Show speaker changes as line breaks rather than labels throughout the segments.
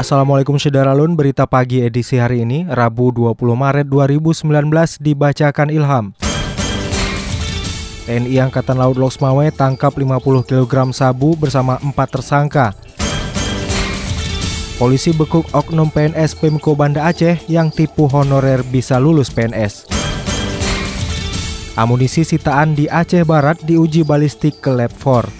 Assalamualaikum Syederalun, berita pagi edisi hari ini, Rabu 20 Maret 2019 dibacakan Ilham. TNI Angkatan Laut Loksmawe tangkap 50 kg sabu bersama 4 tersangka. Polisi bekuk oknum PNS Pemko Banda Aceh yang tipu honorer bisa lulus PNS. Amunisi sitaan di Aceh Barat diuji balistik ke Lab 4.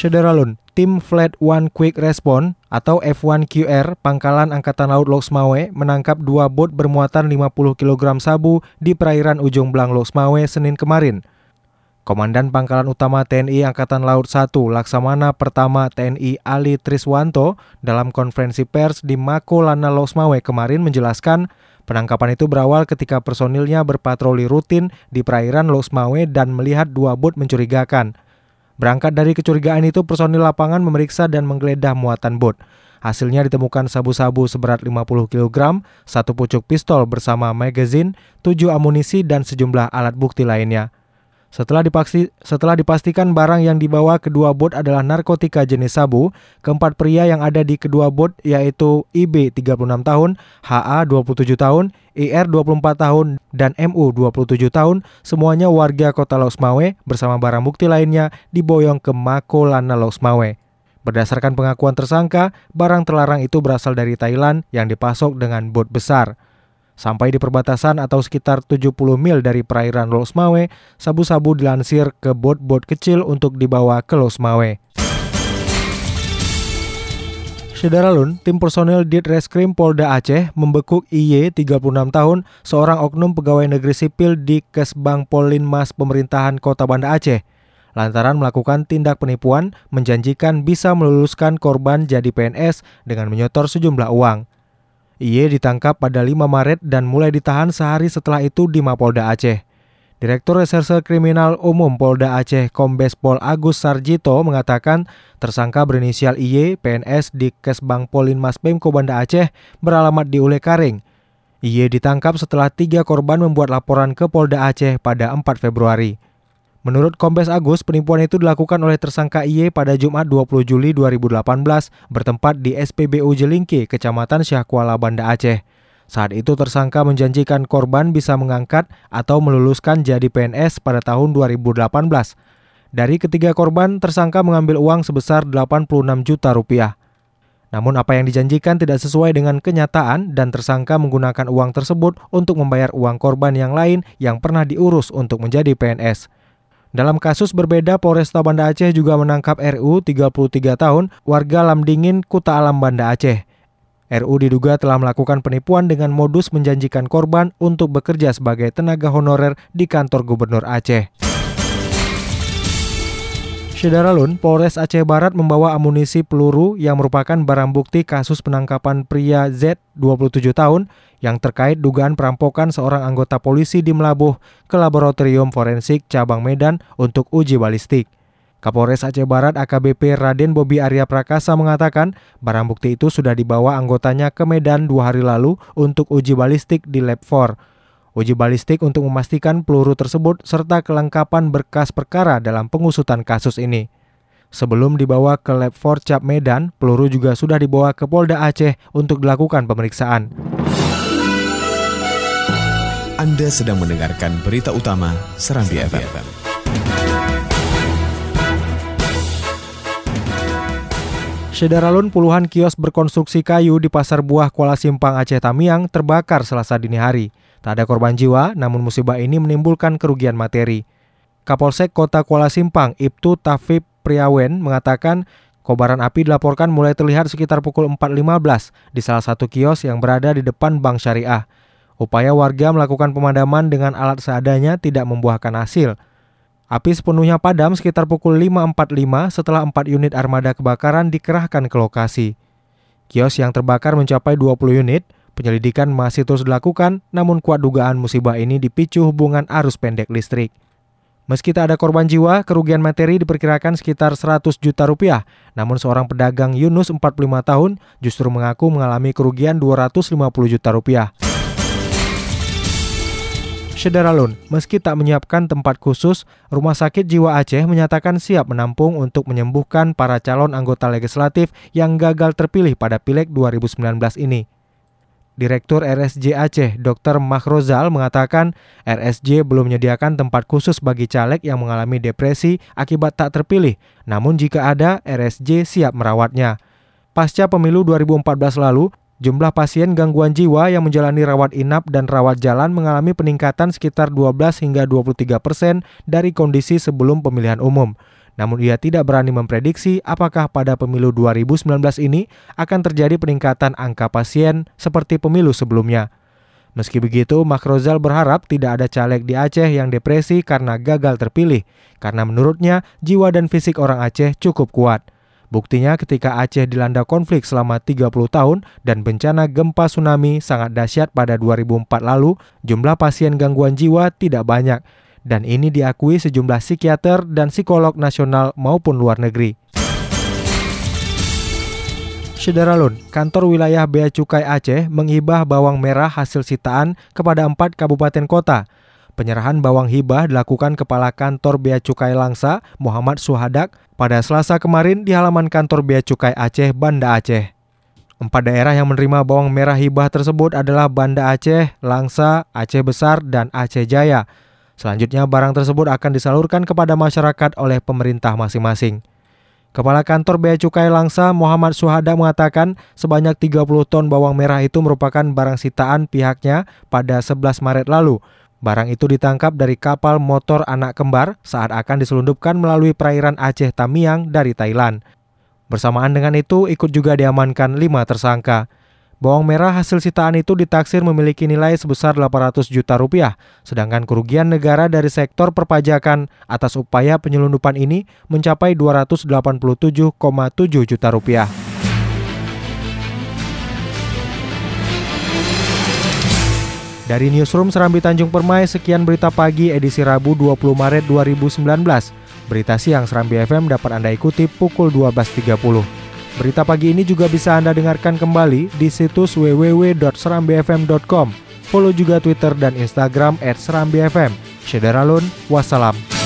Syederalun, tim Flat One Quick Response atau F1QR Pangkalan Angkatan Laut Loksmawe menangkap dua bot bermuatan 50 kg sabu di perairan Ujung Belang Loksmawe Senin kemarin. Komandan Pangkalan Utama TNI Angkatan Laut 1 Laksamana Pertama TNI Ali Triswanto dalam konferensi pers di Mako Lana Loksmawe kemarin menjelaskan penangkapan itu berawal ketika personilnya berpatroli rutin di perairan Loksmawe dan melihat dua bot mencurigakan. Berangkat dari kecurigaan itu, personil lapangan memeriksa dan menggeledah muatan bot. Hasilnya ditemukan sabu-sabu seberat 50 kg, satu pucuk pistol bersama magazine, tujuh amunisi, dan sejumlah alat bukti lainnya. Setelah, dipasti, setelah dipastikan barang yang dibawa kedua bot adalah narkotika jenis sabu, keempat pria yang ada di kedua bot yaitu IB 36 tahun, HA 27 tahun, IR 24 tahun, dan MU 27 tahun, semuanya warga kota Losmawe bersama barang bukti lainnya diboyong ke Mako Lana Losmawe. Berdasarkan pengakuan tersangka, barang terlarang itu berasal dari Thailand yang dipasok dengan bot besar. Sampai di perbatasan atau sekitar 70 mil dari perairan Losmawe, sabu-sabu dilansir ke bot-bot kecil untuk dibawa ke Losmawe. Syederalun, tim personel Ditreskrim Polda Aceh membekuk IY 36 tahun, seorang oknum pegawai negeri sipil di Kesbang Polinmas Pemerintahan Kota Banda Aceh. Lantaran melakukan tindak penipuan, menjanjikan bisa meluluskan korban jadi PNS dengan menyotor sejumlah uang. Iye ditangkap pada 5 Maret dan mulai ditahan sehari setelah itu di Mapolda Aceh. Direktur Reserse Kriminal Umum Polda Aceh Kombes Pol Agus Sarjito mengatakan tersangka berinisial IY PNS di Kesbang Polinmas Pemko Banda Aceh beralamat di Ule Karing. IY ditangkap setelah tiga korban membuat laporan ke Polda Aceh pada 4 Februari. Menurut Kombes Agus, penipuan itu dilakukan oleh tersangka IY pada Jumat 20 Juli 2018 bertempat di SPBU Jelingki, Kecamatan Syahkuala, Banda Aceh. Saat itu tersangka menjanjikan korban bisa mengangkat atau meluluskan jadi PNS pada tahun 2018. Dari ketiga korban, tersangka mengambil uang sebesar 86 juta rupiah. Namun apa yang dijanjikan tidak sesuai dengan kenyataan dan tersangka menggunakan uang tersebut untuk membayar uang korban yang lain yang pernah diurus untuk menjadi PNS. Dalam kasus berbeda, Polresta Banda Aceh juga menangkap RU 33 tahun, warga Lamdingin, Kuta Alam Banda Aceh. RU diduga telah melakukan penipuan dengan modus menjanjikan korban untuk bekerja sebagai tenaga honorer di kantor Gubernur Aceh. Syederalun, Polres Aceh Barat membawa amunisi peluru yang merupakan barang bukti kasus penangkapan pria Z 27 tahun yang terkait dugaan perampokan seorang anggota polisi di Melabuh ke Laboratorium Forensik Cabang Medan untuk uji balistik. Kapolres Aceh Barat AKBP Raden Bobi Arya Prakasa mengatakan barang bukti itu sudah dibawa anggotanya ke Medan dua hari lalu untuk uji balistik di Lab 4. Uji balistik untuk memastikan peluru tersebut serta kelengkapan berkas perkara dalam pengusutan kasus ini. Sebelum dibawa ke Lab 4 Cap Medan, peluru juga sudah dibawa ke Polda Aceh untuk dilakukan pemeriksaan.
Anda sedang mendengarkan berita utama Serambi FM.
Sederalun puluhan kios berkonstruksi kayu di Pasar Buah Kuala Simpang Aceh Tamiang terbakar selasa dini hari. Tak ada korban jiwa, namun musibah ini menimbulkan kerugian materi. Kapolsek Kota Kuala Simpang, Ibtu Tafib Priawen, mengatakan kobaran api dilaporkan mulai terlihat sekitar pukul 4.15 di salah satu kios yang berada di depan Bank Syariah. Upaya warga melakukan pemadaman dengan alat seadanya tidak membuahkan hasil. Api sepenuhnya padam sekitar pukul 5.45 setelah 4 unit armada kebakaran dikerahkan ke lokasi. Kios yang terbakar mencapai 20 unit, penyelidikan masih terus dilakukan, namun kuat dugaan musibah ini dipicu hubungan arus pendek listrik. Meski tak ada korban jiwa, kerugian materi diperkirakan sekitar 100 juta rupiah. Namun seorang pedagang Yunus 45 tahun justru mengaku mengalami kerugian 250 juta rupiah. Sederalun, meski tak menyiapkan tempat khusus, Rumah Sakit Jiwa Aceh menyatakan siap menampung untuk menyembuhkan para calon anggota legislatif yang gagal terpilih pada Pileg 2019 ini. Direktur RSJ Aceh, Dr. Mahrozal mengatakan RSJ belum menyediakan tempat khusus bagi caleg yang mengalami depresi akibat tak terpilih. Namun jika ada, RSJ siap merawatnya. Pasca pemilu 2014 lalu, Jumlah pasien gangguan jiwa yang menjalani rawat inap dan rawat jalan mengalami peningkatan sekitar 12 hingga 23 persen dari kondisi sebelum pemilihan umum. Namun ia tidak berani memprediksi apakah pada pemilu 2019 ini akan terjadi peningkatan angka pasien seperti pemilu sebelumnya. Meski begitu, Makrozal berharap tidak ada caleg di Aceh yang depresi karena gagal terpilih, karena menurutnya jiwa dan fisik orang Aceh cukup kuat. Buktinya ketika Aceh dilanda konflik selama 30 tahun dan bencana gempa tsunami sangat dahsyat pada 2004 lalu, jumlah pasien gangguan jiwa tidak banyak. Dan ini diakui sejumlah psikiater dan psikolog nasional maupun luar negeri. Sederalun, kantor wilayah Bea Cukai Aceh menghibah bawang merah hasil sitaan kepada empat kabupaten kota. Penyerahan bawang hibah dilakukan Kepala Kantor Bea Cukai Langsa, Muhammad Suhadak, pada Selasa kemarin di halaman kantor Bea Cukai Aceh, Banda Aceh. Empat daerah yang menerima bawang merah hibah tersebut adalah Banda Aceh, Langsa, Aceh Besar, dan Aceh Jaya. Selanjutnya barang tersebut akan disalurkan kepada masyarakat oleh pemerintah masing-masing. Kepala Kantor Bea Cukai Langsa Muhammad Suhada mengatakan sebanyak 30 ton bawang merah itu merupakan barang sitaan pihaknya pada 11 Maret lalu Barang itu ditangkap dari kapal motor anak kembar saat akan diselundupkan melalui perairan Aceh Tamiang dari Thailand. Bersamaan dengan itu, ikut juga diamankan lima tersangka. Bawang merah hasil sitaan itu ditaksir memiliki nilai sebesar 800 juta rupiah, sedangkan kerugian negara dari sektor perpajakan atas upaya penyelundupan ini mencapai 287,7 juta rupiah. Dari Newsroom Serambi Tanjung Permai, sekian berita pagi edisi Rabu 20 Maret 2019. Berita siang Serambi FM dapat Anda ikuti pukul 12.30. Berita pagi ini juga bisa Anda dengarkan kembali di situs www.serambifm.com. Follow juga Twitter dan Instagram @serambifm. Syederalun, wassalam.